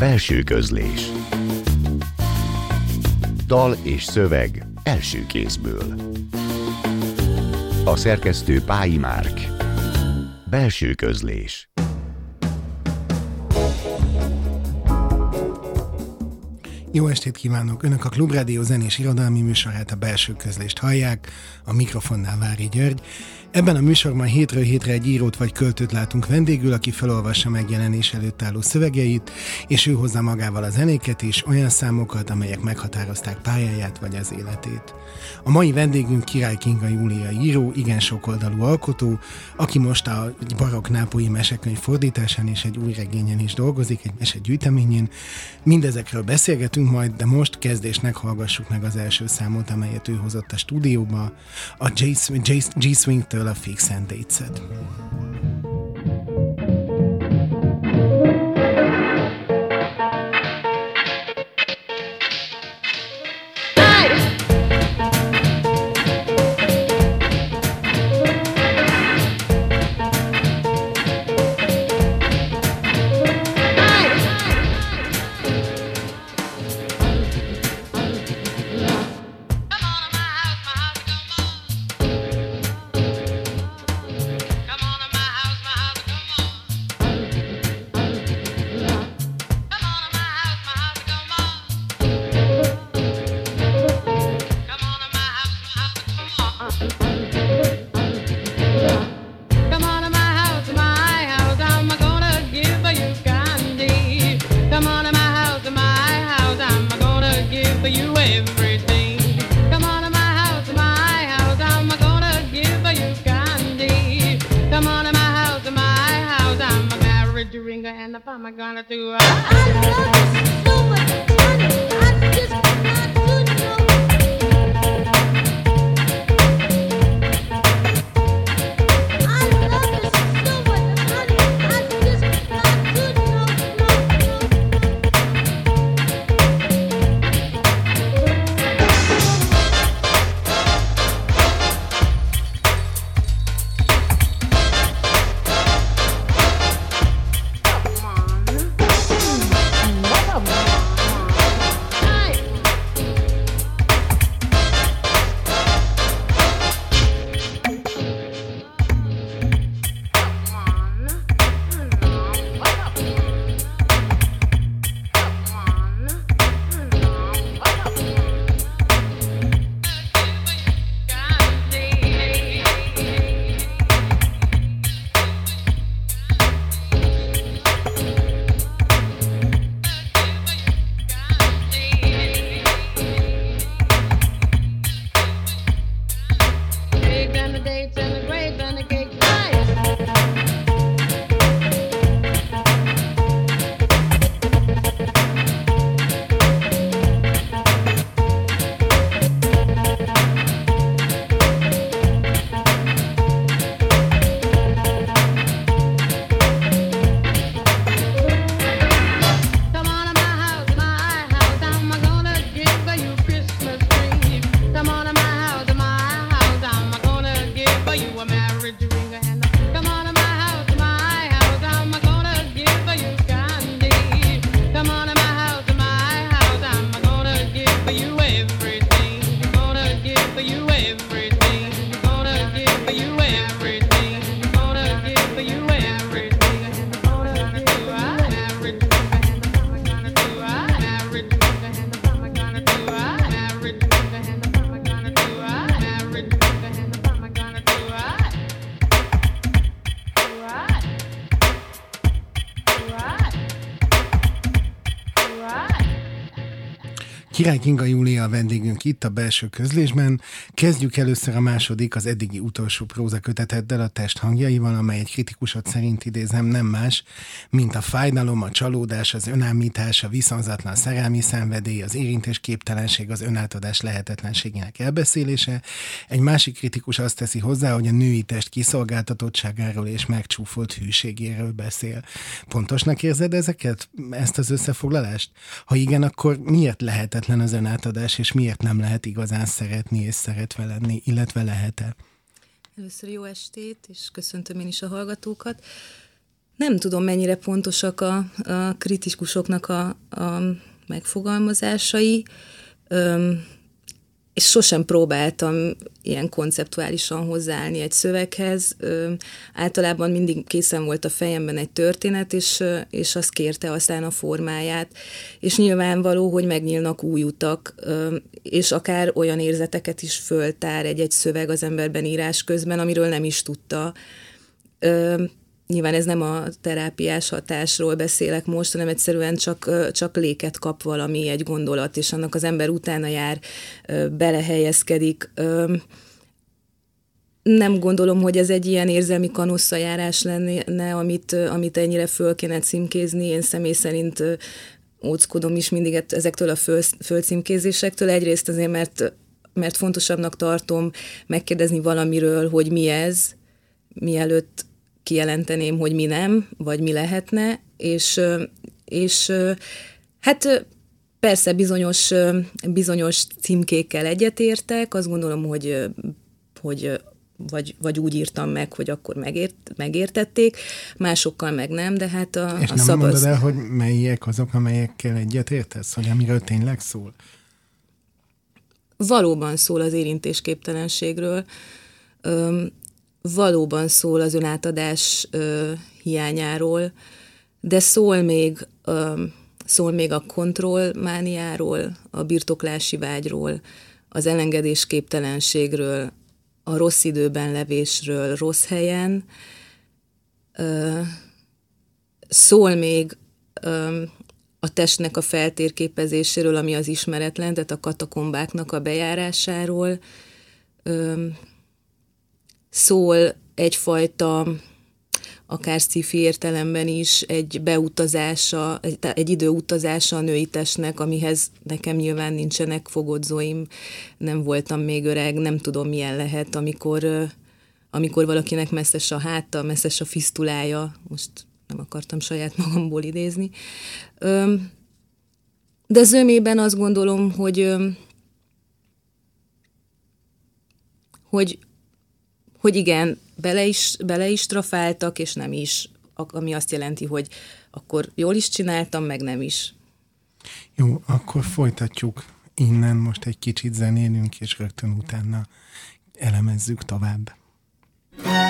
Belső közlés. Dal és szöveg első kézből. A szerkesztő Pályi Márk. Belső közlés. Jó estét kívánok! Önök a Klubrádió zenés irodalmi műsorát, a belső közlést hallják, a mikrofonnál Vári György. Ebben a műsorban hétről hétre egy írót vagy költőt látunk vendégül, aki felolvassa megjelenés előtt álló szövegeit, és ő hozza magával a zenéket is, olyan számokat, amelyek meghatározták pályáját vagy az életét. A mai vendégünk Király Kinga Júlia író, igen sokoldalú alkotó, aki most a barokk nápolyi mesekönyv fordításán és egy új regényen is dolgozik, egy mesegyűjteményén. Mindezekről beszélgetünk majd, de most kezdésnek hallgassuk meg az első számot, amelyet ő hozott a stúdióba, a G-Swing-től a Fix and Dates-et. Király Kinga Júlia a vendégünk itt a belső közlésben. Kezdjük először a második, az eddigi utolsó próza köteteddel, a test hangjaival, amely egy kritikusod szerint idézem nem más, mint a fájdalom, a csalódás, az önállítás, a viszonzatlan szerelmi szenvedély, az érintésképtelenség, az önátadás lehetetlenségének elbeszélése. Egy másik kritikus azt teszi hozzá, hogy a női test kiszolgáltatottságáról és megcsúfolt hűségéről beszél. Pontosnak érzed ezeket, ezt az összefoglalást? Ha igen, akkor miért lehetetlen lehetetlen az önátadás, és miért nem lehet igazán szeretni és szeretve lenni, illetve lehet-e? Először jó estét, és köszöntöm én is a hallgatókat. Nem tudom, mennyire pontosak a, a kritikusoknak a, a megfogalmazásai, Öm, és sosem próbáltam ilyen konceptuálisan hozzáállni egy szöveghez. Általában mindig készen volt a fejemben egy történet, és, és az kérte aztán a formáját. És nyilvánvaló, hogy megnyílnak új utak, és akár olyan érzeteket is föltár egy-egy szöveg az emberben írás közben, amiről nem is tudta. Nyilván ez nem a terápiás hatásról beszélek most, hanem egyszerűen csak, csak léket kap valami, egy gondolat, és annak az ember utána jár, belehelyezkedik. Nem gondolom, hogy ez egy ilyen érzelmi kanosszajárás lenne, amit, amit ennyire föl kéne címkézni. Én személy szerint óckodom is mindig ezektől a föl, fölcímkézésektől. Egyrészt azért, mert, mert fontosabbnak tartom megkérdezni valamiről, hogy mi ez, mielőtt kijelenteném, hogy mi nem, vagy mi lehetne, és, és hát persze bizonyos, bizonyos címkékkel egyetértek, azt gondolom, hogy, hogy vagy, vagy úgy írtam meg, hogy akkor megért, megértették, másokkal meg nem, de hát a, És a nem szabad... mondod el, hogy melyek azok, amelyekkel egyetértesz, hogy amiről tényleg szól? Valóban szól az érintésképtelenségről valóban szól az önátadás ö, hiányáról, de szól még, ö, szól még a kontrollmániáról, a birtoklási vágyról, az elengedés képtelenségről, a rossz időben levésről, rossz helyen. Ö, szól még ö, a testnek a feltérképezéséről, ami az ismeretlen, tehát a katakombáknak a bejárásáról, ö, szól egyfajta akár sci értelemben is egy beutazása, egy, egy idő utazása a női testnek, amihez nekem nyilván nincsenek fogodzóim, nem voltam még öreg, nem tudom milyen lehet, amikor, amikor valakinek messzes a háta, messzes a fisztulája, most nem akartam saját magamból idézni. De zömében azt gondolom, hogy hogy hogy igen, bele is, bele is trafáltak, és nem is, ami azt jelenti, hogy akkor jól is csináltam, meg nem is. Jó, akkor folytatjuk innen, most egy kicsit zenélünk, és rögtön utána elemezzük tovább. Thank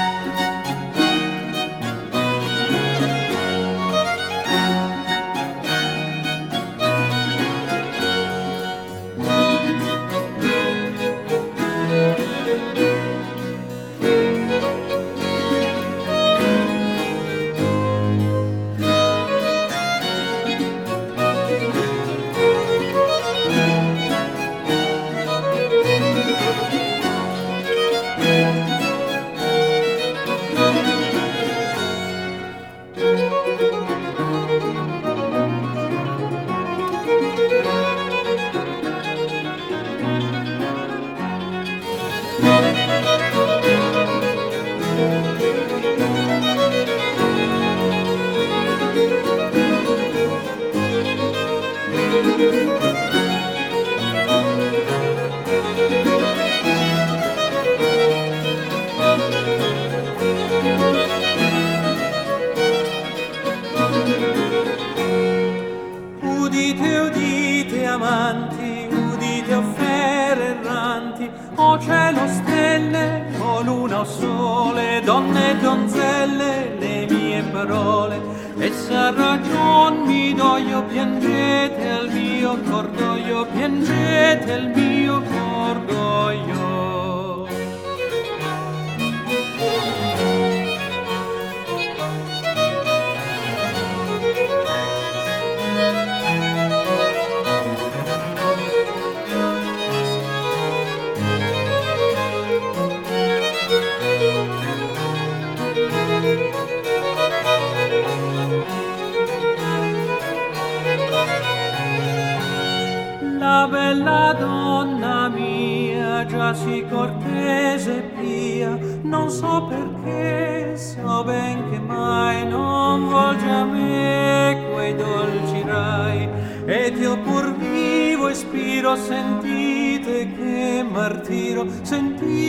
sentido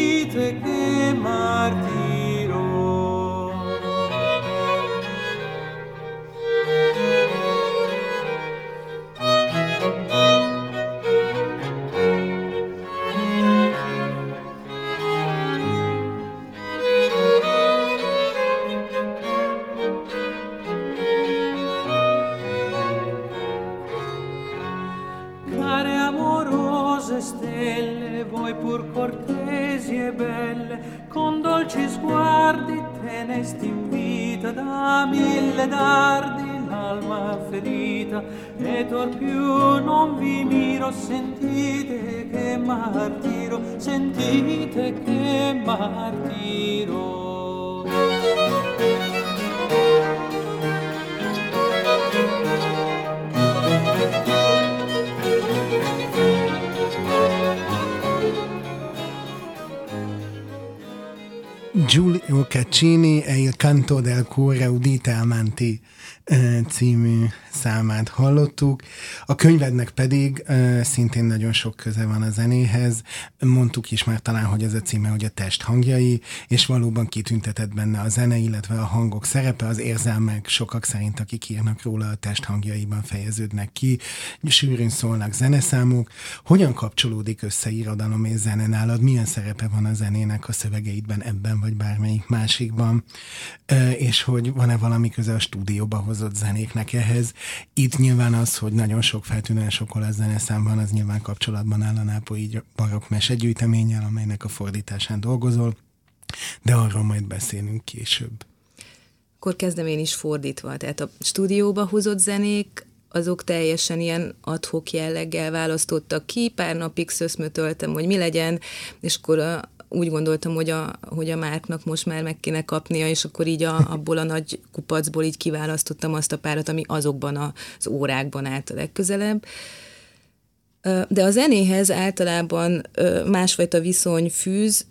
Giulio Caccini e il canto del cuore udite amanti című számát hallottuk. A könyvednek pedig uh, szintén nagyon sok köze van a zenéhez. Mondtuk is már talán, hogy ez a címe, hogy a test hangjai, és valóban kitüntetett benne a zene, illetve a hangok szerepe, az érzelmek sokak szerint, akik írnak róla, a test hangjaiban fejeződnek ki. Sűrűn szólnak zeneszámok. Hogyan kapcsolódik össze irodalom és zene nálad? Milyen szerepe van a zenének a szövegeidben ebben, vagy bármelyik másikban? És hogy van-e valami köze a stúdióba hozott zenéknek ehhez? Itt nyilván az, hogy nagyon sok feltűnően sok olasz zeneszám van, az nyilván kapcsolatban áll a nápolyi barokk mesegyűjteménnyel, amelynek a fordításán dolgozol, de arról majd beszélünk később. Akkor kezdem én is fordítva, tehát a stúdióba hozott zenék, azok teljesen ilyen adhok jelleggel választottak ki, pár napig szöszmötöltem, hogy mi legyen, és akkor úgy gondoltam, hogy a, hogy a Márknak most már meg kéne kapnia, és akkor így a, abból a nagy kupacból így kiválasztottam azt a párat, ami azokban az órákban állt a legközelebb. De a zenéhez általában másfajta viszony fűz,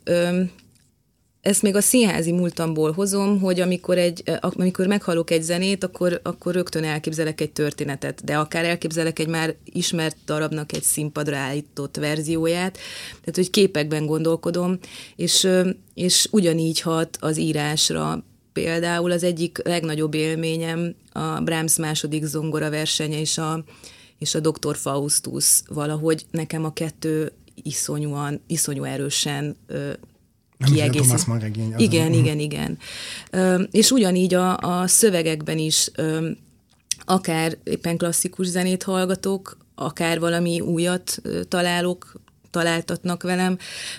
ezt még a színházi múltamból hozom, hogy amikor, egy, amikor meghallok egy zenét, akkor, akkor rögtön elképzelek egy történetet, de akár elképzelek egy már ismert darabnak egy színpadra állított verzióját, tehát hogy képekben gondolkodom, és, és ugyanígy hat az írásra. Például az egyik legnagyobb élményem a Brahms második zongora versenye és a, és a Dr. Faustus valahogy nekem a kettő iszonyúan, iszonyú erősen kiegészít. Igen, igen, igen. Ö, és ugyanígy a, a szövegekben is ö, akár éppen klasszikus zenét hallgatok, akár valami újat találok, találtatnak velem,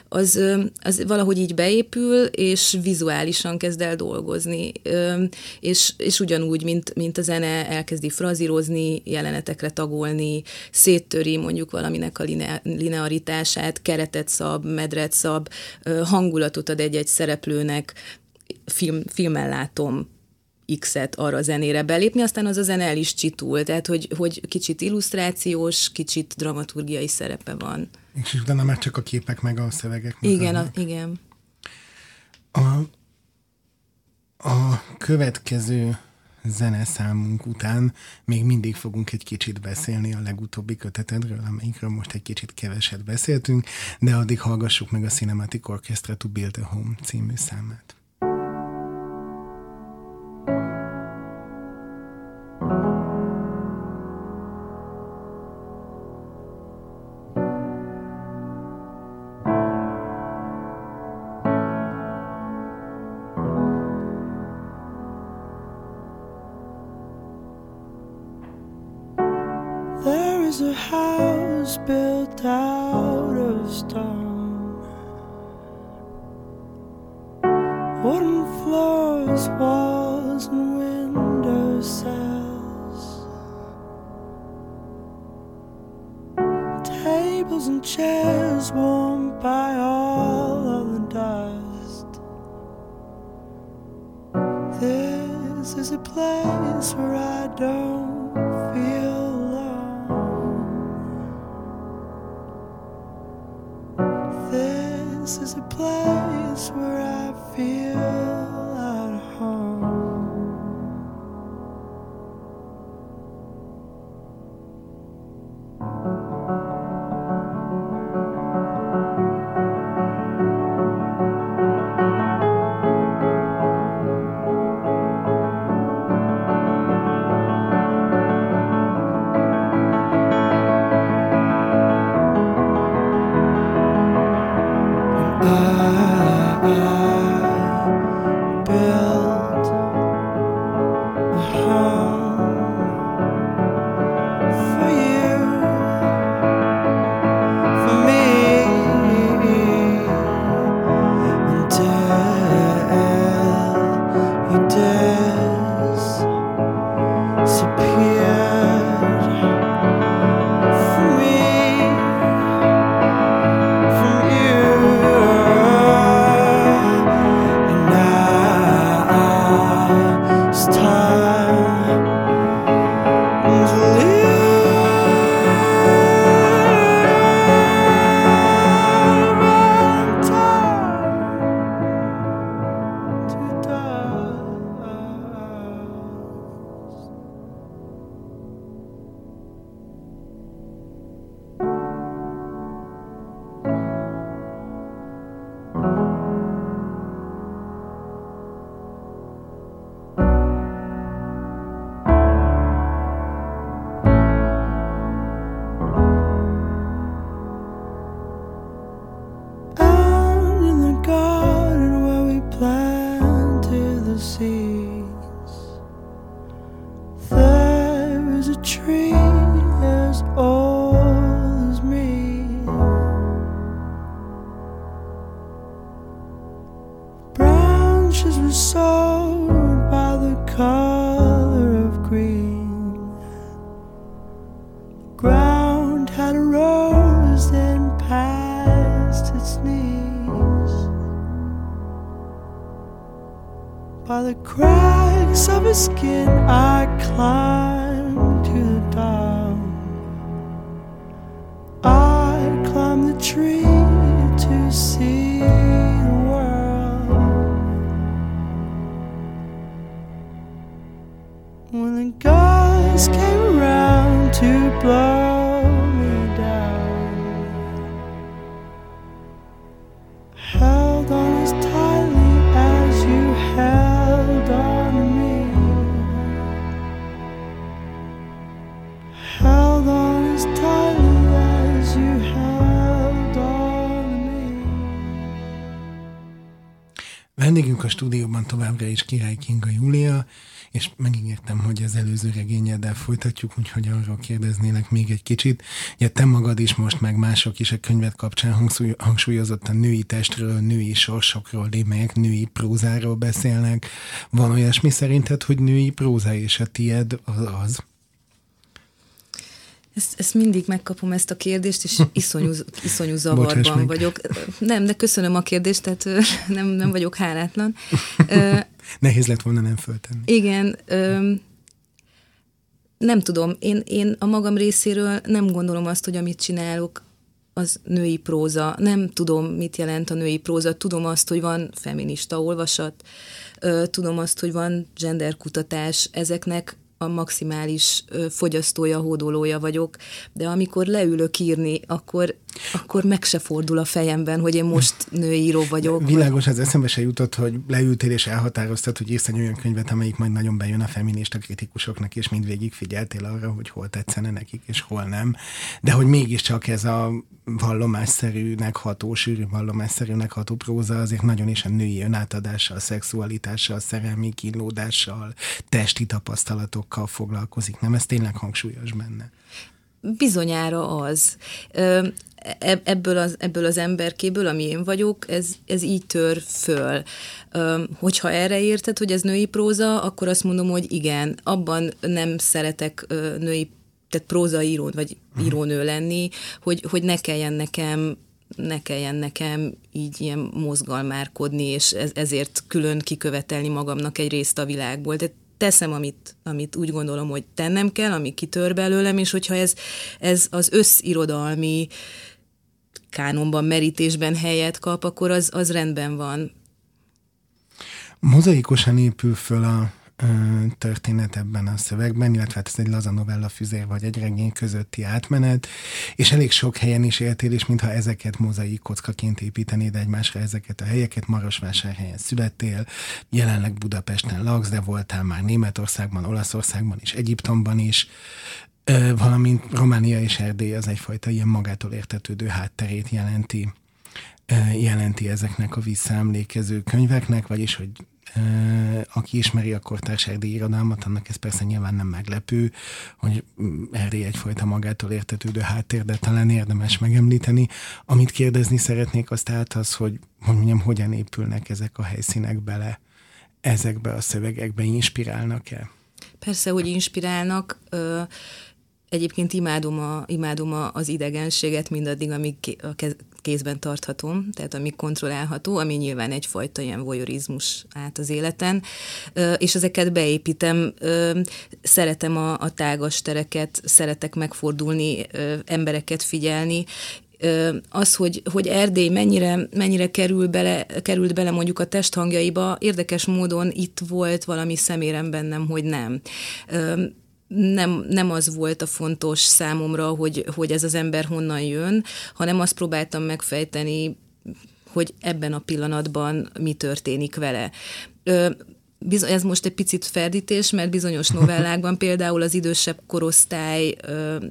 az, az valahogy így beépül, és vizuálisan kezd el dolgozni. És, és ugyanúgy, mint, mint a zene elkezdi frazírozni, jelenetekre tagolni, széttöri mondjuk valaminek a linearitását, keretet szab, medret szab, hangulatot ad egy-egy szereplőnek, film, filmen látom X-et arra a zenére belépni, aztán az a zene el is csitul, tehát hogy, hogy kicsit illusztrációs, kicsit dramaturgiai szerepe van. És utána már csak a képek meg a szövegek. Igen, a, igen. A, a következő zeneszámunk után még mindig fogunk egy kicsit beszélni a legutóbbi kötetedről, amelyikről most egy kicsit keveset beszéltünk, de addig hallgassuk meg a Cinematic Orchestra to Build a Home című számát. There's a house built out of stone, wooden floors, walls, and window cells, tables and chairs warmed by all of the dust. This is a place where I don't. Tree to see stúdióban továbbra is Király Kinga Júlia, és megígértem, hogy az előző regényeddel folytatjuk, úgyhogy arról kérdeznélek még egy kicsit. Ugye te magad is most, meg mások is a könyvet kapcsán hangsúly, hangsúlyozottan női testről, női sorsokról, melyek női prózáról beszélnek. Van olyasmi szerinted, hogy női próza, és a tied az az? Ezt, ezt mindig megkapom ezt a kérdést, és iszonyú, iszonyú zavarban vagyok. Nem, de köszönöm a kérdést, tehát nem, nem vagyok hálátlan. Nehéz lett volna nem föltenni. Igen, nem tudom, én, én a magam részéről nem gondolom azt, hogy amit csinálok, az női próza. Nem tudom, mit jelent a női próza. Tudom azt, hogy van feminista olvasat, tudom azt, hogy van genderkutatás, ezeknek a maximális fogyasztója, hódolója vagyok, de amikor leülök írni, akkor, akkor meg se fordul a fejemben, hogy én most női író vagyok. Világos, az eszembe se jutott, hogy leültél és elhatároztad, hogy írsz egy olyan könyvet, amelyik majd nagyon bejön a feminista kritikusoknak, és mindvégig figyeltél arra, hogy hol tetszene nekik, és hol nem. De hogy mégiscsak ez a vallomásszerűnek ható, sűrű vallomásszerűnek ható próza azért nagyon is a női önátadással, szexualitással, szerelmi kínlódással, testi tapasztalatokkal foglalkozik. Nem, ez tényleg hangsúlyos benne. Bizonyára az. Ö, Ebből az, ebből az emberkéből, ami én vagyok, ez, ez így tör föl. Hogyha erre érted, hogy ez női próza, akkor azt mondom, hogy igen, abban nem szeretek női, tehát prózaíró vagy írónő lenni, hogy, hogy ne kelljen nekem ne kelljen nekem így ilyen mozgalmárkodni, és ez, ezért külön kikövetelni magamnak egy részt a világból. Tehát teszem, amit, amit úgy gondolom, hogy tennem kell, ami kitör belőlem, és hogyha ez, ez az összirodalmi kánonban, merítésben helyet kap, akkor az, az rendben van. Mozaikosan épül föl a ö, történet ebben a szövegben, illetve hát ez egy laza novella füzér vagy egy regény közötti átmenet, és elég sok helyen is éltél, és mintha ezeket mozaik kockaként építenéd egymásra ezeket a helyeket. Marosvásárhelyen születtél, jelenleg Budapesten laksz, de voltál már Németországban, Olaszországban és Egyiptomban is, valamint Románia és Erdély az egyfajta ilyen magától értetődő hátterét jelenti jelenti ezeknek a visszaemlékező könyveknek, vagyis, hogy aki ismeri a kortárs erdélyi irodalmat, annak ez persze nyilván nem meglepő, hogy Erdély egyfajta magától értetődő háttér, de talán érdemes megemlíteni. Amit kérdezni szeretnék, az tehát az, hogy, hogy mondjam, hogyan épülnek ezek a helyszínek bele ezekbe a szövegekbe, inspirálnak-e? Persze, hogy inspirálnak. Ö, Egyébként imádom, a, imádom a, az idegenséget mindaddig, amíg a kézben tarthatom, tehát amíg kontrollálható, ami nyilván egyfajta ilyen voyeurizmus át az életen, és ezeket beépítem, szeretem a, a tágas tereket, szeretek megfordulni, embereket figyelni, az, hogy, hogy Erdély mennyire, mennyire kerül bele, került bele mondjuk a testhangjaiba, érdekes módon itt volt valami szemérem bennem, hogy nem. Nem, nem az volt a fontos számomra, hogy, hogy ez az ember honnan jön, hanem azt próbáltam megfejteni, hogy ebben a pillanatban mi történik vele. Ö, Biz- ez most egy picit ferdítés, mert bizonyos novellákban, például az idősebb korosztály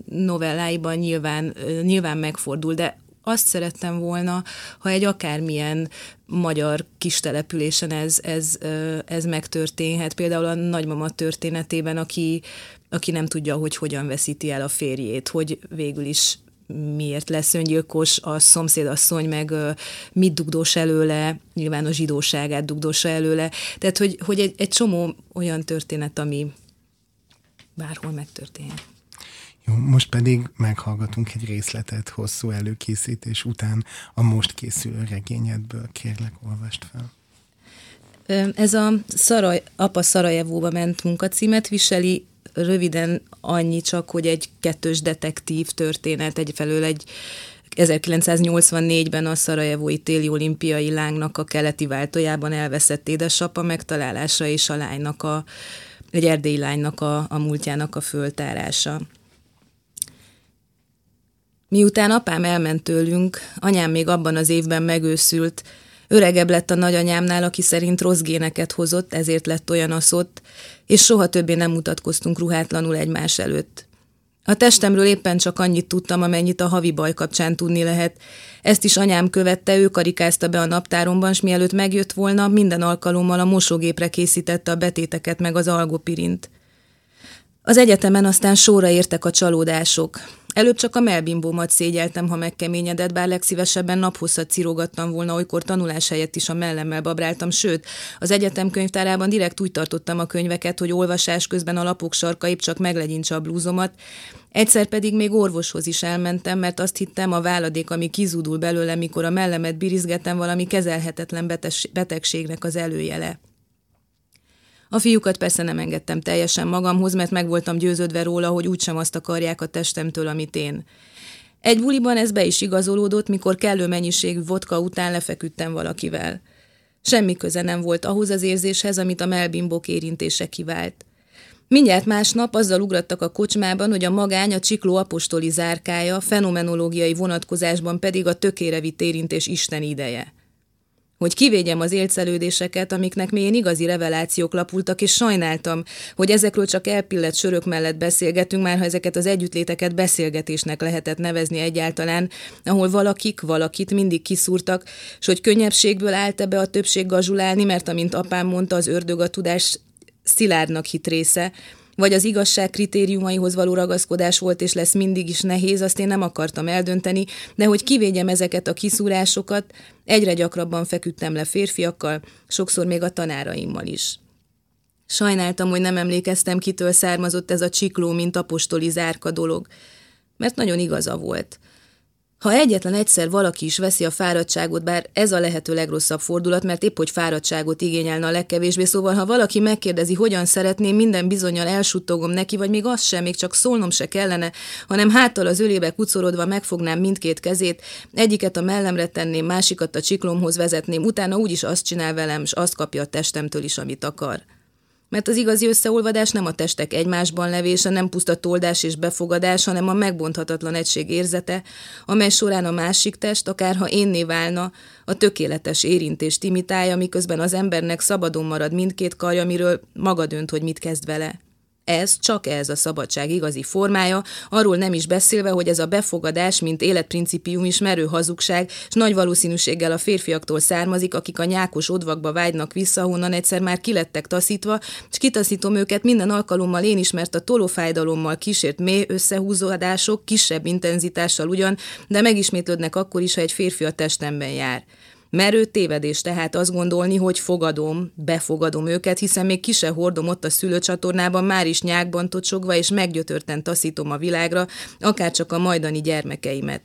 novelláiban nyilván, nyilván megfordul, de azt szerettem volna, ha egy akármilyen magyar kis településen ez, ez, ez megtörténhet. Például a nagymama történetében, aki, aki nem tudja, hogy hogyan veszíti el a férjét, hogy végül is miért lesz öngyilkos, a szomszédasszony meg mit dugdós előle, nyilván a zsidóságát dugdossa előle. Tehát, hogy, hogy egy, egy csomó olyan történet, ami bárhol megtörténhet. Jó, most pedig meghallgatunk egy részletet hosszú előkészítés után a most készülő regényedből. Kérlek, olvast fel. Ez a Szaraj, Apa Szarajevóba ment munkacímet viseli, röviden annyi csak, hogy egy kettős detektív történet, egyfelől egy 1984-ben a Szarajevói téli olimpiai lángnak a keleti váltójában elveszett édesapa megtalálása és a lánynak a, egy erdélyi lánynak a, a múltjának a föltárása. Miután apám elment tőlünk, anyám még abban az évben megőszült, öregebb lett a nagyanyámnál, aki szerint rossz géneket hozott, ezért lett olyan aszott, és soha többé nem mutatkoztunk ruhátlanul egymás előtt. A testemről éppen csak annyit tudtam, amennyit a havi baj kapcsán tudni lehet. Ezt is anyám követte, ő karikázta be a naptáromban, s mielőtt megjött volna, minden alkalommal a mosógépre készítette a betéteket meg az algopirint. Az egyetemen aztán sorra értek a csalódások. Előbb csak a melbimbómat szégyeltem, ha megkeményedett, bár legszívesebben naphosszat cirogattam volna, olykor tanulás helyett is a mellemmel babráltam, sőt, az egyetem könyvtárában direkt úgy tartottam a könyveket, hogy olvasás közben a lapok sarkaib csak meglegyintse a blúzomat. Egyszer pedig még orvoshoz is elmentem, mert azt hittem, a váladék, ami kizúdul belőle, mikor a mellemet birizgetem, valami kezelhetetlen betegségnek az előjele. A fiúkat persze nem engedtem teljesen magamhoz, mert meg voltam győződve róla, hogy úgysem azt akarják a testemtől, amit én. Egy buliban ez be is igazolódott, mikor kellő mennyiségű vodka után lefeküdtem valakivel. Semmi köze nem volt ahhoz az érzéshez, amit a melbimbok érintése kivált. Mindjárt másnap azzal ugrattak a kocsmában, hogy a magány a csikló apostoli zárkája, fenomenológiai vonatkozásban pedig a tökére vitt érintés Isten ideje hogy kivédjem az élcelődéseket, amiknek mélyen igazi revelációk lapultak, és sajnáltam, hogy ezekről csak elpillett sörök mellett beszélgetünk, már ha ezeket az együttléteket beszélgetésnek lehetett nevezni egyáltalán, ahol valakik valakit mindig kiszúrtak, és hogy könnyebbségből állt be a többség gazsulálni, mert amint apám mondta, az ördög a tudás szilárdnak hit része, vagy az igazság kritériumaihoz való ragaszkodás volt és lesz mindig is nehéz, azt én nem akartam eldönteni, de hogy kivédjem ezeket a kiszúrásokat, egyre gyakrabban feküdtem le férfiakkal, sokszor még a tanáraimmal is. Sajnáltam, hogy nem emlékeztem, kitől származott ez a csikló, mint apostoli zárka dolog, mert nagyon igaza volt – ha egyetlen egyszer valaki is veszi a fáradtságot, bár ez a lehető legrosszabb fordulat, mert épp hogy fáradtságot igényelne a legkevésbé, szóval ha valaki megkérdezi, hogyan szeretném, minden bizonyal elsuttogom neki, vagy még az sem, még csak szólnom se kellene, hanem háttal az ölébe kucorodva megfognám mindkét kezét, egyiket a mellemre tenném, másikat a csiklomhoz vezetném, utána úgyis azt csinál velem, és azt kapja a testemtől is, amit akar mert az igazi összeolvadás nem a testek egymásban levése, nem puszta toldás és befogadás, hanem a megbonthatatlan egység érzete, amely során a másik test, akárha énné válna, a tökéletes érintést imitálja, miközben az embernek szabadon marad mindkét karja, miről maga dönt, hogy mit kezd vele. Ez csak ez a szabadság igazi formája, arról nem is beszélve, hogy ez a befogadás, mint életprincipium is merő hazugság, és nagy valószínűséggel a férfiaktól származik, akik a nyákos odvakba vágynak vissza, honnan egyszer már kilettek taszítva, és kitaszítom őket minden alkalommal én is, mert a tolófájdalommal kísért mély összehúzódások kisebb intenzitással ugyan, de megismétlődnek akkor is, ha egy férfi a testemben jár. Merő tévedés tehát azt gondolni, hogy fogadom, befogadom őket, hiszen még ki hordom ott a szülőcsatornában, már is nyákban tocsogva és meggyötörten taszítom a világra, akárcsak a majdani gyermekeimet.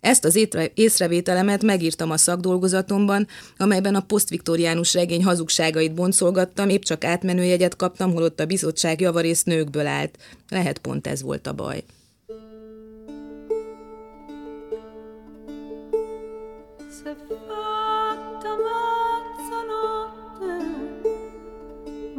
Ezt az észrevételemet megírtam a szakdolgozatomban, amelyben a posztviktoriánus regény hazugságait boncolgattam, épp csak átmenőjegyet kaptam, holott a bizottság javarészt nőkből állt. Lehet pont ez volt a baj.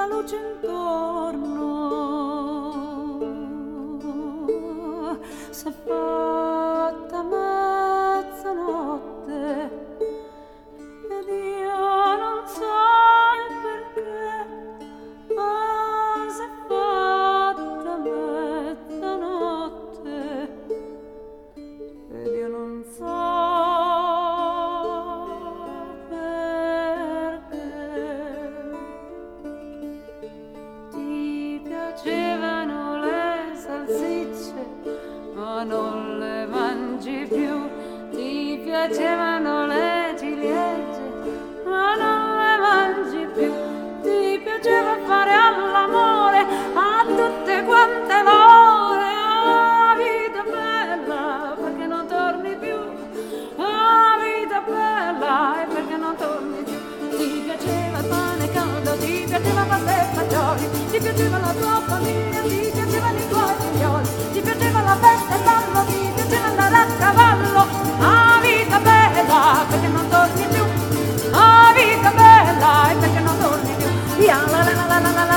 la luce intorno. S'è fatta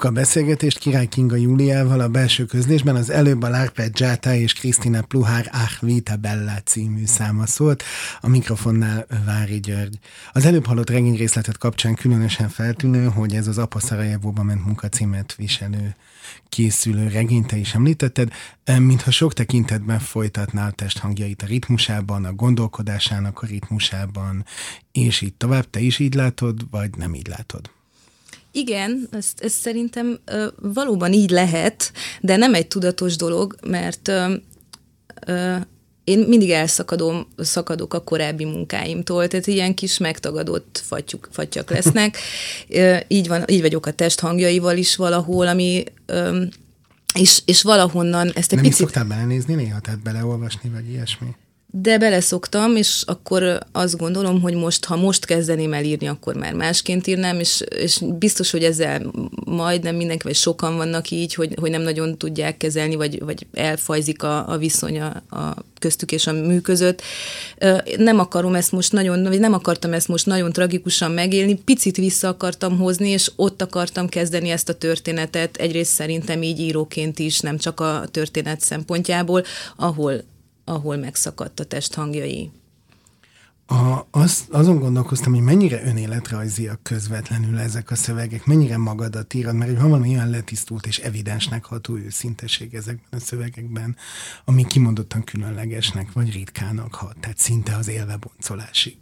Folytatjuk a beszélgetést Király Kinga Júliával a belső közlésben. Az előbb a Lárpet Zsáta és Krisztina Pluhár Ach Vita Bella című száma szólt, a mikrofonnál Vári György. Az előbb hallott regényrészletet kapcsán különösen feltűnő, hogy ez az Apa Szarajevóba ment munkacímet viselő készülő regényt te is említetted, mintha sok tekintetben folytatná a testhangjait a ritmusában, a gondolkodásának a ritmusában, és így tovább. Te is így látod, vagy nem így látod? Igen, ezt, ezt szerintem ö, valóban így lehet, de nem egy tudatos dolog, mert ö, ö, én mindig elszakadom, szakadok a korábbi munkáimtól, tehát ilyen kis megtagadott fattyuk, fattyak lesznek. Ö, így, van, így vagyok a test hangjaival is valahol, ami ö, és, és valahonnan ezt egy Nem picit... szoktál belenézni néha, tehát beleolvasni, vagy ilyesmi? De beleszoktam, és akkor azt gondolom, hogy most, ha most kezdeném el írni, akkor már másként írnám, és, és biztos, hogy ezzel majdnem mindenki, vagy sokan vannak így, hogy, hogy nem nagyon tudják kezelni, vagy, vagy elfajzik a, a viszony a, a köztük és a mű között. Nem akarom ezt most nagyon, vagy nem akartam ezt most nagyon tragikusan megélni, picit vissza akartam hozni, és ott akartam kezdeni ezt a történetet, egyrészt szerintem így íróként is, nem csak a történet szempontjából, ahol ahol megszakadt a test hangjai. A, az, azon gondolkoztam, hogy mennyire önéletrajziak közvetlenül ezek a szövegek, mennyire magadat írod, mert van valami olyan letisztult és evidensnek ható őszinteség ezekben a szövegekben, ami kimondottan különlegesnek vagy ritkának hat, tehát szinte az élve boncolásig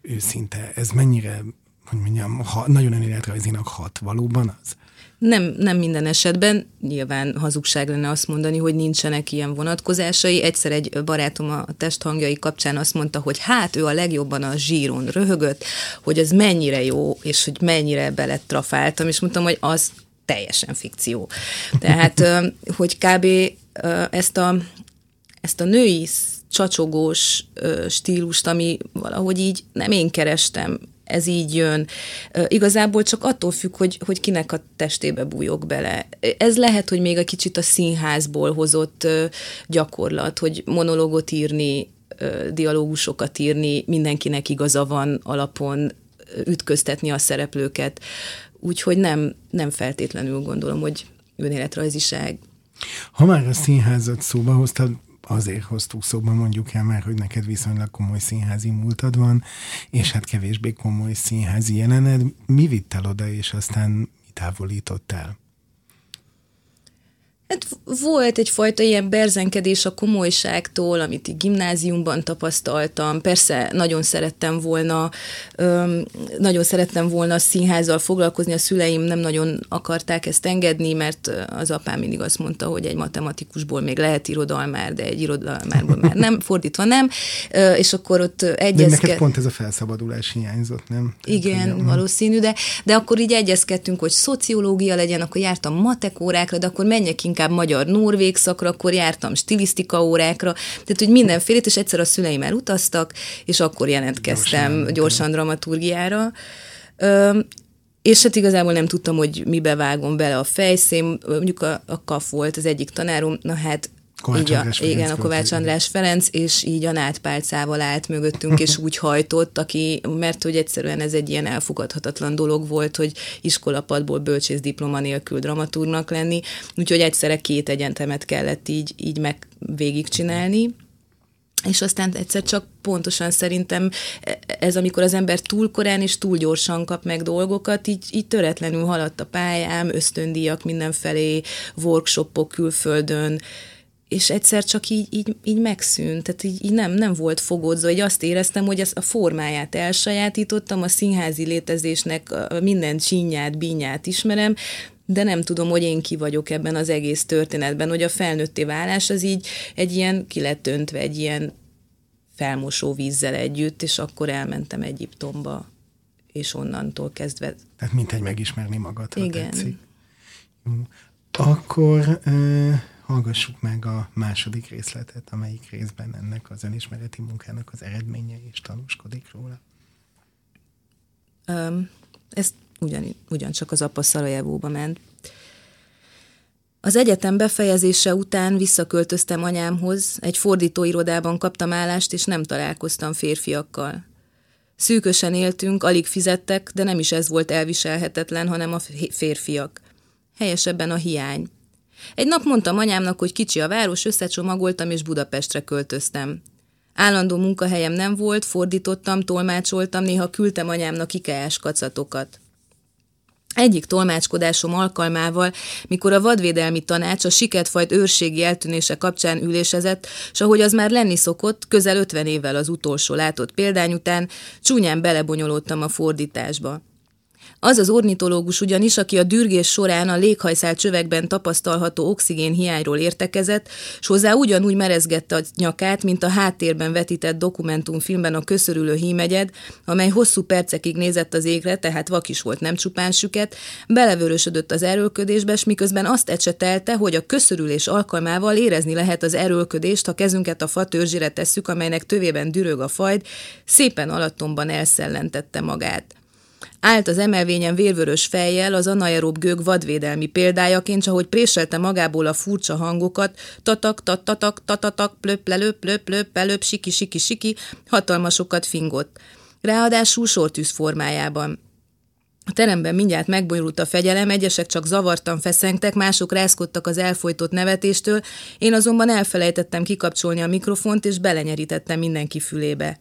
őszinte. Ez mennyire, hogy mondjam, ha, nagyon önéletrajzinak hat, valóban az? Nem, nem minden esetben, nyilván hazugság lenne azt mondani, hogy nincsenek ilyen vonatkozásai. Egyszer egy barátom a testhangjai kapcsán azt mondta, hogy hát ő a legjobban a zsíron röhögött, hogy az mennyire jó, és hogy mennyire beletrafáltam, és mondtam, hogy az teljesen fikció. Tehát, hogy kb. ezt a, ezt a női csacsogós stílust, ami valahogy így nem én kerestem, ez így jön. Igazából csak attól függ, hogy, hogy kinek a testébe bújok bele. Ez lehet, hogy még egy kicsit a színházból hozott gyakorlat, hogy monológot írni, dialógusokat írni, mindenkinek igaza van alapon, ütköztetni a szereplőket. Úgyhogy nem, nem feltétlenül gondolom, hogy önéletrajziság. Ha már a színházat szóba hoztad, azért hoztuk szóba, mondjuk el már, hogy neked viszonylag komoly színházi múltad van, és hát kevésbé komoly színházi jelened. Mi vitt el oda, és aztán mi távolított el? Hát volt egyfajta ilyen berzenkedés a komolyságtól, amit így gimnáziumban tapasztaltam. Persze nagyon szerettem volna, öm, nagyon szerettem volna a színházzal foglalkozni, a szüleim nem nagyon akarták ezt engedni, mert az apám mindig azt mondta, hogy egy matematikusból még lehet irodalmár, de egy irodalmárból már nem, fordítva nem, és akkor ott egyezkedtünk. Neked pont ez a felszabadulás hiányzott, nem? Tehát, Igen, ugye, valószínű, de, de akkor így egyezkedtünk, hogy szociológia legyen, akkor jártam matek órákra, de akkor menjek inkább magyar-norvég szakra, akkor jártam stilisztika órákra, tehát hogy mindenfélét, és egyszer a szüleim elutaztak, és akkor jelentkeztem gyorsan, gyorsan dramaturgiára. Ö, és hát igazából nem tudtam, hogy mibe vágom bele a fejszém, mondjuk a, a KAF volt az egyik tanárom, na hát Kovács így a, András igen, Ferenc a Kovács András Ferenc, és így a nátpálcával állt mögöttünk, és úgy hajtott, aki, mert hogy egyszerűen ez egy ilyen elfogadhatatlan dolog volt, hogy iskolapadból bölcsész diploma nélkül dramaturgnak lenni, úgyhogy egyszerre két egyentemet kellett így, így meg végigcsinálni. És aztán egyszer csak pontosan szerintem ez, amikor az ember túl korán és túl gyorsan kap meg dolgokat, így, így töretlenül haladt a pályám, ösztöndíjak mindenfelé, workshopok külföldön, és egyszer csak így, így, így megszűnt, tehát így, így nem, nem volt fogódzó, hogy azt éreztem, hogy ezt a formáját elsajátítottam, a színházi létezésnek minden csínyát, bínyát ismerem, de nem tudom, hogy én ki vagyok ebben az egész történetben, hogy a felnőtté válás az így egy ilyen ki lett öntve, egy ilyen felmosó vízzel együtt, és akkor elmentem Egyiptomba, és onnantól kezdve. Tehát mint egy megismerni magad, ha Igen. tetszik. Akkor... Uh hallgassuk meg a második részletet, amelyik részben ennek az önismereti munkának az eredménye és tanúskodik róla. Um, ez ugyan, ugyancsak az apa Szarajevóba ment. Az egyetem befejezése után visszaköltöztem anyámhoz, egy fordítóirodában kaptam állást, és nem találkoztam férfiakkal. Szűkösen éltünk, alig fizettek, de nem is ez volt elviselhetetlen, hanem a férfiak. Helyesebben a hiány. Egy nap mondtam anyámnak, hogy kicsi a város, összecsomagoltam és Budapestre költöztem. Állandó munkahelyem nem volt, fordítottam, tolmácsoltam, néha küldtem anyámnak ikeás kacatokat. Egyik tolmácskodásom alkalmával, mikor a vadvédelmi tanács a siketfajt őrségi eltűnése kapcsán ülésezett, s ahogy az már lenni szokott, közel 50 évvel az utolsó látott példány után, csúnyán belebonyolódtam a fordításba. Az az ornitológus ugyanis, aki a dürgés során a léghajszál csövekben tapasztalható oxigén hiányról értekezett, s hozzá ugyanúgy merezgette a nyakát, mint a háttérben vetített dokumentumfilmben a köszörülő hímegyed, amely hosszú percekig nézett az égre, tehát vak is volt, nem csupán süket, belevörösödött az erőlködésbe, s miközben azt ecsetelte, hogy a köszörülés alkalmával érezni lehet az erőlködést, ha kezünket a fa törzsére tesszük, amelynek tövében dürög a fajd, szépen alattomban elszellentette magát. Állt az emelvényen vérvörös fejjel az anaerob gőg vadvédelmi példájaként, ahogy préselte magából a furcsa hangokat, tatak, tatatak, tatatak, plöp, lelöp, plöp, plöp, pelöp, siki, siki, siki, hatalmasokat fingott. Ráadásul sortűz formájában. A teremben mindjárt megbonyolult a fegyelem, egyesek csak zavartan feszengtek, mások rászkodtak az elfolytott nevetéstől, én azonban elfelejtettem kikapcsolni a mikrofont, és belenyerítettem mindenki fülébe.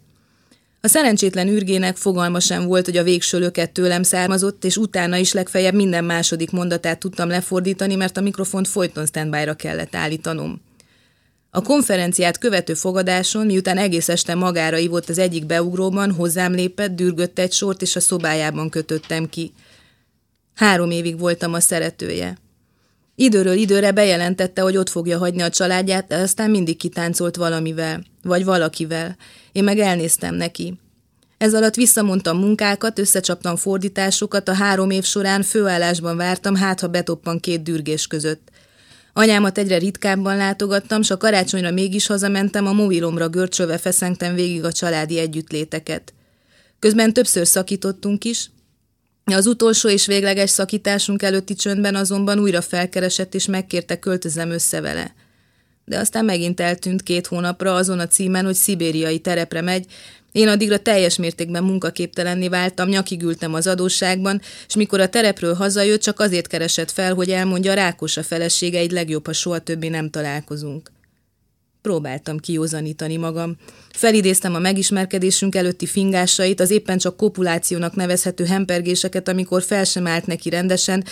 A szerencsétlen űrgének fogalma sem volt, hogy a végső löket tőlem származott, és utána is legfeljebb minden második mondatát tudtam lefordítani, mert a mikrofont folyton standby-ra kellett állítanom. A konferenciát követő fogadáson, miután egész este magára ivott az egyik beugróban, hozzám lépett, dürgött egy sort, és a szobájában kötöttem ki. Három évig voltam a szeretője. Időről időre bejelentette, hogy ott fogja hagyni a családját, de aztán mindig kitáncolt valamivel, vagy valakivel. Én meg elnéztem neki. Ez alatt visszamondtam munkákat, összecsaptam fordításokat, a három év során főállásban vártam, hát ha betoppan két dürgés között. Anyámat egyre ritkábban látogattam, s a karácsonyra mégis hazamentem, a mobilomra görcsölve feszengtem végig a családi együttléteket. Közben többször szakítottunk is, az utolsó és végleges szakításunk előtti csöndben azonban újra felkeresett és megkérte költözem össze vele. De aztán megint eltűnt két hónapra azon a címen, hogy szibériai terepre megy, én addigra teljes mértékben munkaképtelenné váltam, nyakig ültem az adósságban, és mikor a terepről hazajött, csak azért keresett fel, hogy elmondja, rákos a felesége, egy legjobb, ha soha többé nem találkozunk. Próbáltam kiózanítani magam. Felidéztem a megismerkedésünk előtti fingásait, az éppen csak kopulációnak nevezhető hempergéseket, amikor fel sem állt neki rendesen.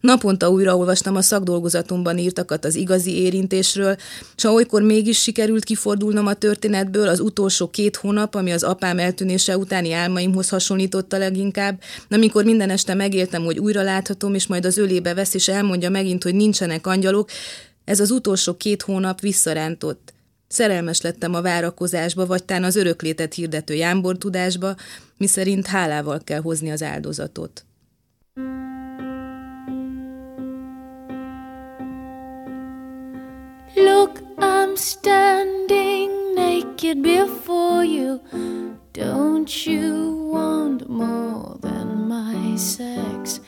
Naponta újraolvastam a szakdolgozatomban írtakat az igazi érintésről, és ha olykor mégis sikerült kifordulnom a történetből, az utolsó két hónap, ami az apám eltűnése utáni álmaimhoz hasonlította leginkább, amikor minden este megéltem, hogy újra láthatom, és majd az ölébe vesz, és elmondja megint, hogy nincsenek angyalok, ez az utolsó két hónap visszarántott. Szerelmes lettem a várakozásba, vagy tán az öröklétet hirdető jámbor tudásba, miszerint hálával kell hozni az áldozatot. Look, I'm standing naked before you. Don't you want more than my sex?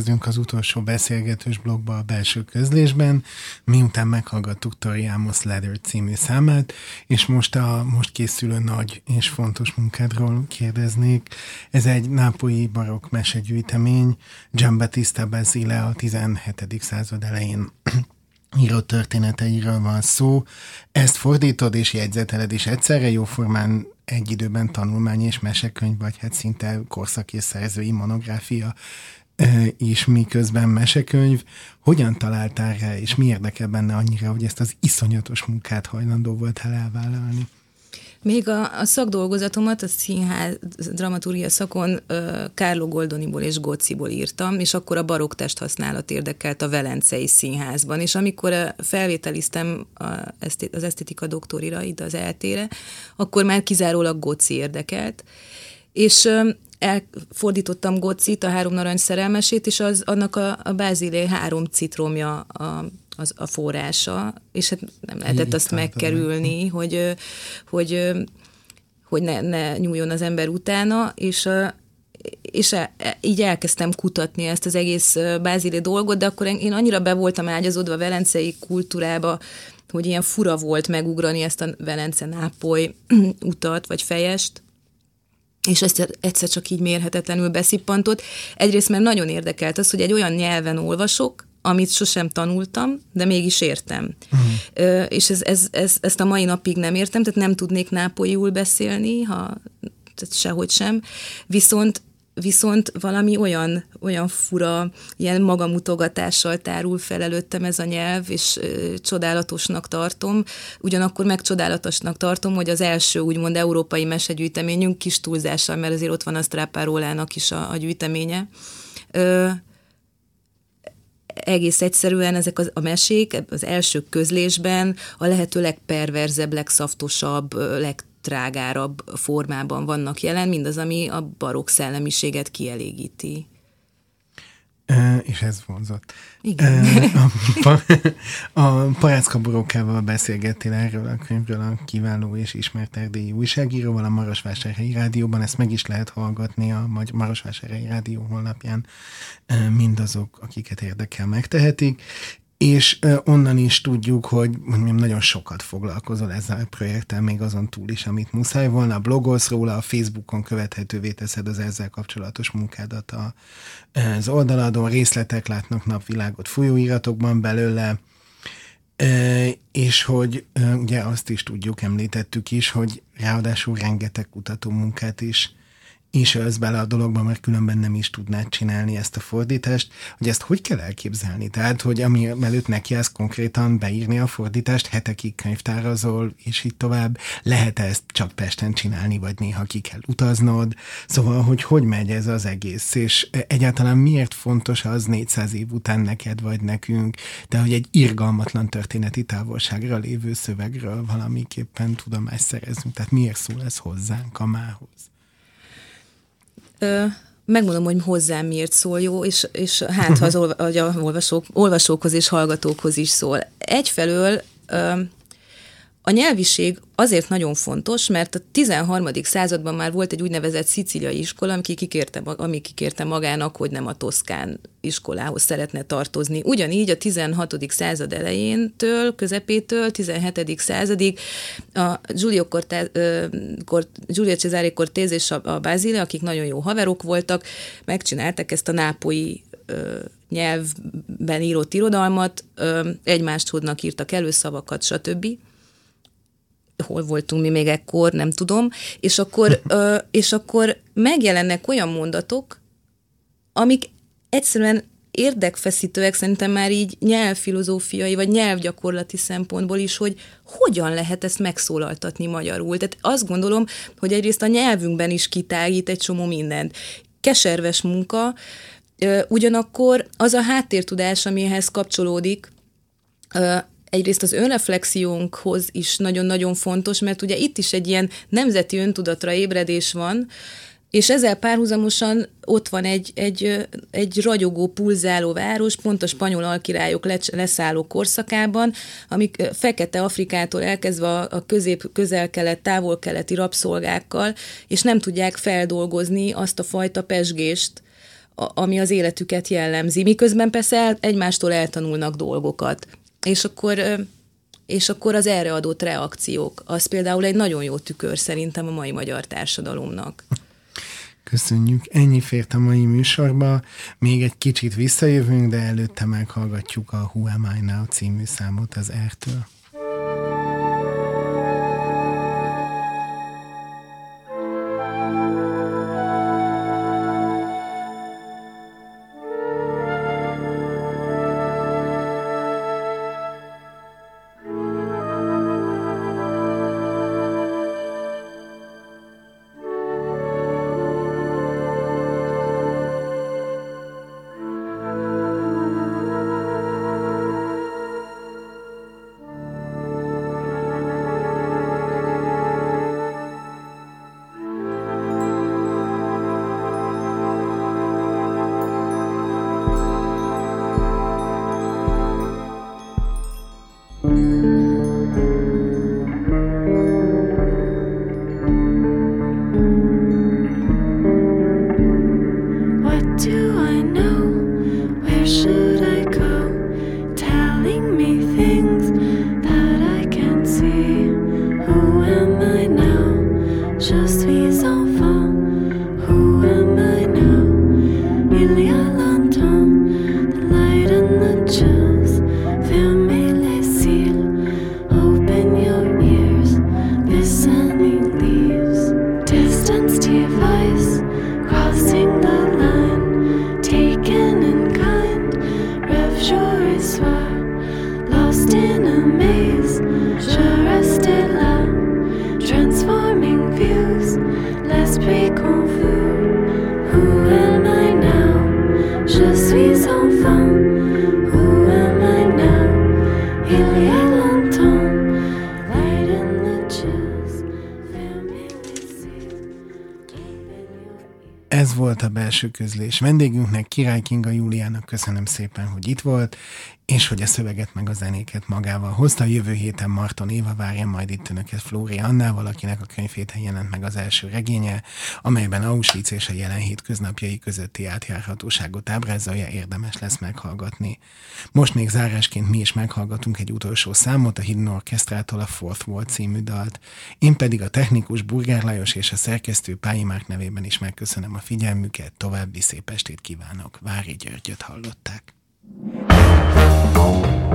Belekezdünk az utolsó beszélgetős blogba a belső közlésben, miután meghallgattuk Tori Amos Leather című számát, és most a most készülő nagy és fontos munkádról kérdeznék. Ez egy nápolyi barokk mesegyűjtemény, Giambattista Basile a 17. század elején írott történeteiről van szó. Ezt fordítod és jegyzeteled is egyszerre jóformán egy időben tanulmány és mesekönyv, vagy hát szinte korszak és szerzői monográfia ö, is, miközben mesekönyv. Hogyan találtál rá, és mi érdekel benne annyira, hogy ezt az iszonyatos munkát hajlandó voltál elvállalni? Még a, a szakdolgozatomat a színház dramaturgia szakon uh, Kárló Goldoniból és Góciból írtam, és akkor a barokk testhasználat érdekelt a Velencei Színházban, és amikor felvételiztem a, az esztétika doktorira, ide az eltére, akkor már kizárólag Góci érdekelt, és elfordítottam Gocit, a három narancs szerelmesét, és az, annak a, a Bázilé három citromja a, az a forrása, és hát nem lehetett azt meg. megkerülni, hogy, hogy, hogy ne, ne nyúljon az ember utána, és és e, e, így elkezdtem kutatni ezt az egész bázili dolgot, de akkor én annyira be voltam ágyazódva a velencei kultúrába, hogy ilyen fura volt megugrani ezt a Velence-Nápoly utat, vagy fejest, és ezt egyszer csak így mérhetetlenül beszippantott. Egyrészt mert nagyon érdekelt az, hogy egy olyan nyelven olvasok, amit sosem tanultam, de mégis értem. Uh-huh. És ez, ez, ez, ezt a mai napig nem értem, tehát nem tudnék nápolyul beszélni, ha tehát sehogy sem. Viszont viszont valami olyan, olyan fura, ilyen magamutogatással tárul fel előttem ez a nyelv, és ö, csodálatosnak tartom. Ugyanakkor meg csodálatosnak tartom, hogy az első úgymond európai mesegyűjteményünk kis túlzással, mert azért ott van a Strápárólának is a, a gyűjteménye. Ö, egész egyszerűen ezek az, a mesék az első közlésben a lehető legperverzebb, legszaftosabb, leg drágárabb formában vannak jelen, mindaz, ami a barokk szellemiséget kielégíti. E, és ez vonzott. Igen. E, a, a Parácka Borókával beszélgettél erről a könyvről a kiváló és ismert erdélyi újságíróval a Marosvásárhelyi Rádióban, ezt meg is lehet hallgatni a Marosvásárhelyi Rádió honlapján, mindazok, akiket érdekel, megtehetik, és onnan is tudjuk, hogy mondjam, nagyon sokat foglalkozol ezzel a projekttel, még azon túl is, amit muszáj volna. Blogolsz róla, a Facebookon követhetővé teszed az ezzel kapcsolatos munkádat az oldaladon, részletek látnak napvilágot folyóiratokban belőle, és hogy ugye azt is tudjuk, említettük is, hogy ráadásul rengeteg kutató munkát is is ölsz bele a dologba, mert különben nem is tudnád csinálni ezt a fordítást, hogy ezt hogy kell elképzelni? Tehát, hogy ami előtt neki ez konkrétan beírni a fordítást, hetekig könyvtárazol, és így tovább, lehet -e ezt csak Pesten csinálni, vagy néha ki kell utaznod? Szóval, hogy hogy megy ez az egész, és egyáltalán miért fontos az 400 év után neked vagy nekünk, de hogy egy irgalmatlan történeti távolságra lévő szövegről valamiképpen tudomást szerezünk. Tehát miért szól ez hozzánk a mához? Megmondom, hogy hozzám miért szól jó, és, és hát ha az olvasók, olvasókhoz és hallgatókhoz is szól. Egyfelől a nyelviség azért nagyon fontos, mert a 13. században már volt egy úgynevezett szicíliai iskola, ami kikérte, ami kikérte magának, hogy nem a toszkán iskolához szeretne tartozni. Ugyanígy a 16. század elejéntől, közepétől, 17. századig a Giulio, Cortez, Giulio Cesare Cortez és a, a Basile, akik nagyon jó haverok voltak, megcsináltak ezt a nápoi nyelvben írott irodalmat, egymást hodnak, írtak előszavakat, stb hol voltunk mi még ekkor, nem tudom, és akkor, ö, és akkor megjelennek olyan mondatok, amik egyszerűen érdekfeszítőek szerintem már így nyelvfilozófiai vagy nyelvgyakorlati szempontból is, hogy hogyan lehet ezt megszólaltatni magyarul. Tehát azt gondolom, hogy egyrészt a nyelvünkben is kitágít egy csomó mindent. Keserves munka, ugyanakkor az a háttértudás, amihez kapcsolódik, egyrészt az önreflexiónkhoz is nagyon-nagyon fontos, mert ugye itt is egy ilyen nemzeti öntudatra ébredés van, és ezzel párhuzamosan ott van egy, egy, egy ragyogó, pulzáló város, pont a spanyol alkirályok leszálló korszakában, amik fekete Afrikától elkezdve a közép, közel-kelet, távol-keleti rabszolgákkal, és nem tudják feldolgozni azt a fajta pesgést, ami az életüket jellemzi. Miközben persze egymástól eltanulnak dolgokat. És akkor, és akkor az erre adott reakciók, az például egy nagyon jó tükör szerintem a mai magyar társadalomnak. Köszönjük. Ennyi fért a mai műsorba. Még egy kicsit visszajövünk, de előtte meghallgatjuk a Who Am I Now című számot az Ertől. Belső közlés. Vendégünknek, Király Kinga Júliának köszönöm szépen, hogy itt volt, és hogy a szöveget meg a zenéket magával hozta. Jövő héten Marton Éva várja majd itt önöket Flóri Annával, akinek a könyvhéten jelent meg az első regénye, amelyben Auschwitz és a jelen hétköznapjai közötti átjárhatóságot ábrázolja, érdemes lesz meghallgatni. Most még zárásként mi is meghallgatunk egy utolsó számot a Hidden Orchestrától a Fourth Wall című dalt. Én pedig a technikus Burgár Lajos és a szerkesztő Pályi Márk nevében is megköszönöm a figyelmüket, további szép estét kívánok. Vári Györgyöt hallották. Thank you.